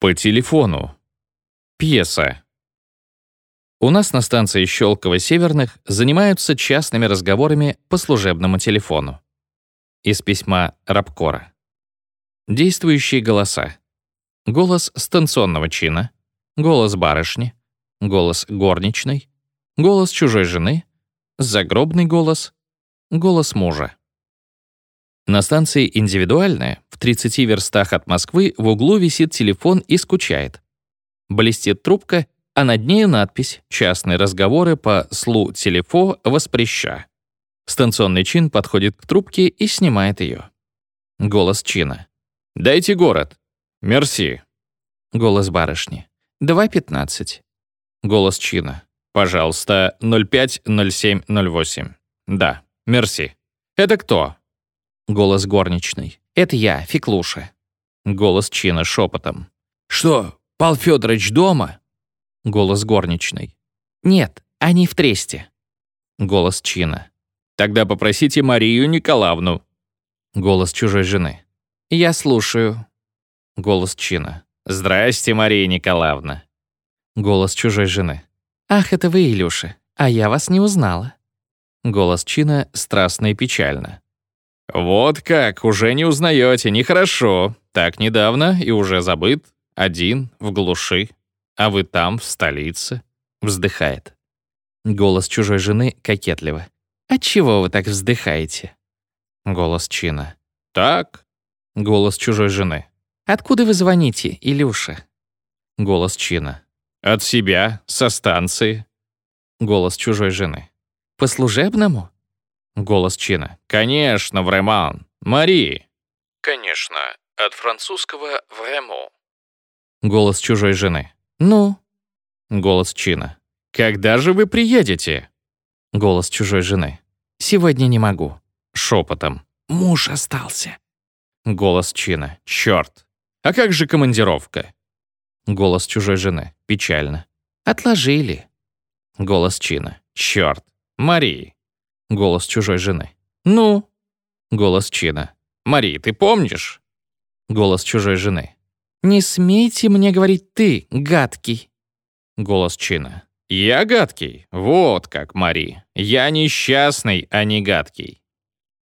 По телефону. Пьеса. У нас на станции Щелково-Северных занимаются частными разговорами по служебному телефону. Из письма Рабкора. Действующие голоса. Голос станционного чина, голос барышни, голос горничной, голос чужой жены, загробный голос, голос мужа. На станции «Индивидуальная» в 30 верстах от Москвы в углу висит телефон и скучает. Блестит трубка, а над ней надпись «Частные разговоры по слу телефо воспреща». Станционный чин подходит к трубке и снимает ее. Голос чина. «Дайте город». «Мерси». Голос барышни. «2.15». Голос чина. «Пожалуйста, 050708». «Да, мерси». «Это кто?» Голос горничной. «Это я, Феклуша». Голос Чина шепотом. «Что, Пал Федорович дома?» Голос горничной. «Нет, они в тресте». Голос Чина. «Тогда попросите Марию Николаевну». Голос чужой жены. «Я слушаю». Голос Чина. «Здрасте, Мария Николаевна». Голос чужой жены. «Ах, это вы, Илюша, а я вас не узнала». Голос Чина страстно и печально. «Вот как, уже не узнаете, нехорошо. Так недавно и уже забыт. Один, в глуши. А вы там, в столице». Вздыхает. Голос чужой жены кокетливо. «Отчего вы так вздыхаете?» Голос Чина. «Так». Голос чужой жены. «Откуда вы звоните, Илюша?» Голос Чина. «От себя, со станции». Голос чужой жены. «По служебному?» Голос Чина. «Конечно, Времан. Мари». «Конечно. От французского «времо». Голос чужой жены. «Ну?» Голос Чина. «Когда же вы приедете?» Голос чужой жены. «Сегодня не могу». Шепотом. «Муж остался». Голос Чина. «Черт! А как же командировка?» Голос чужой жены. Печально. «Отложили». Голос Чина. «Черт! Марии!» Голос чужой жены. «Ну?» Голос Чина. «Мари, ты помнишь?» Голос чужой жены. «Не смейте мне говорить ты, гадкий». Голос Чина. «Я гадкий? Вот как, Мари. Я несчастный, а не гадкий».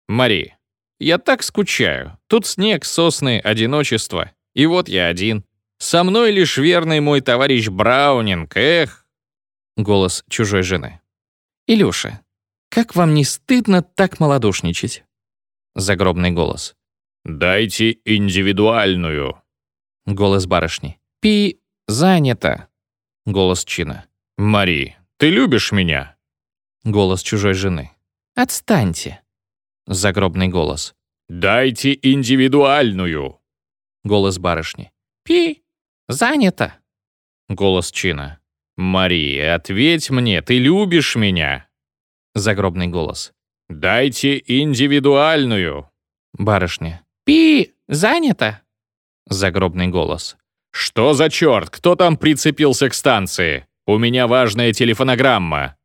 Мари. «Я так скучаю. Тут снег, сосны, одиночество. И вот я один. Со мной лишь верный мой товарищ Браунинг, эх!» Голос чужой жены. «Илюша, как вам не стыдно так малодушничать?» Загробный голос. «Дайте индивидуальную». Голос барышни. «Пи... занято». Голос Чина. «Мари, ты любишь меня?» Голос чужой жены. «Отстаньте». Загробный голос. «Дайте индивидуальную». Голос барышни. «Пи... занято». Голос Чина. «Мари, ответь мне, ты любишь меня?» Загробный голос. «Дайте индивидуальную!» Барышня. «Пи! Занято!» Загробный голос. «Что за черт? Кто там прицепился к станции? У меня важная телефонограмма!»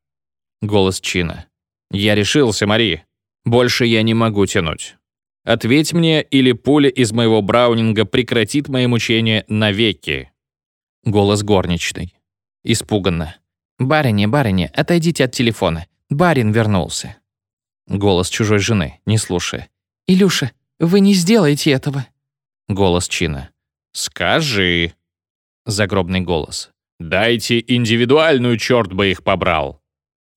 Голос Чина. «Я решился, Мари. Больше я не могу тянуть. Ответь мне, или пуля из моего браунинга прекратит мои мучения навеки». Голос горничной. Испуганно. «Барыня, барыня, отойдите от телефона. Барин вернулся. Голос чужой жены, не слушая. «Илюша, вы не сделаете этого!» Голос Чина. «Скажи!» Загробный голос. «Дайте индивидуальную, черт бы их побрал!»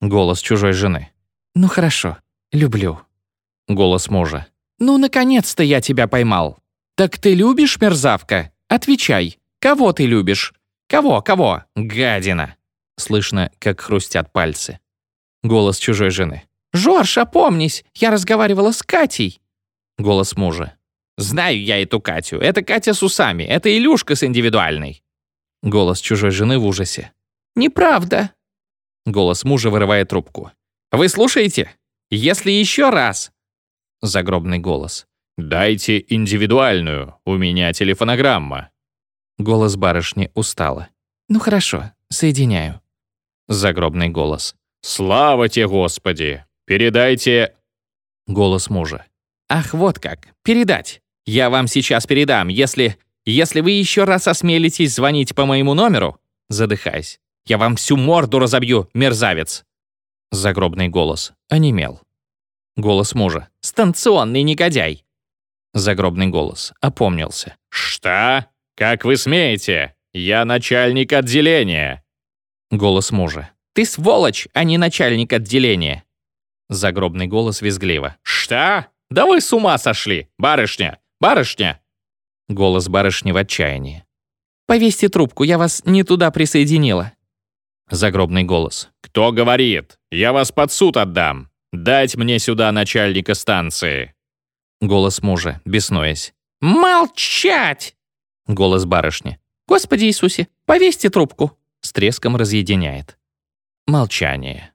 Голос чужой жены. «Ну хорошо, люблю». Голос мужа. «Ну, наконец-то я тебя поймал!» «Так ты любишь, мерзавка? Отвечай! Кого ты любишь? Кого, кого? Гадина!» Слышно, как хрустят пальцы. Голос чужой жены. «Жорж, опомнись! Я разговаривала с Катей!» Голос мужа. «Знаю я эту Катю. Это Катя с усами. Это Илюшка с индивидуальной». Голос чужой жены в ужасе. «Неправда!» Голос мужа вырывает трубку. «Вы слушаете? Если еще раз...» Загробный голос. «Дайте индивидуальную. У меня телефонограмма». Голос барышни устало. «Ну хорошо, соединяю». Загробный голос. «Слава тебе, Господи! Передайте...» Голос мужа. «Ах, вот как! Передать! Я вам сейчас передам, если... Если вы еще раз осмелитесь звонить по моему номеру, задыхаясь, я вам всю морду разобью, мерзавец. Загробный голос. Онемел. Голос мужа. Станционный негодяй. Загробный голос. Опомнился. «Что? Как вы смеете? Я начальник отделения!» Голос мужа. «Ты сволочь, а не начальник отделения!» Загробный голос визгливо. «Что? Да вы с ума сошли! Барышня! Барышня!» Голос барышни в отчаянии. «Повесьте трубку, я вас не туда присоединила». Загробный голос. «Кто говорит? Я вас под суд отдам. Дать мне сюда начальника станции». Голос мужа, беснуясь. «Молчать!» Голос барышни. «Господи Иисусе, повесьте трубку!» С треском разъединяет. Молчание.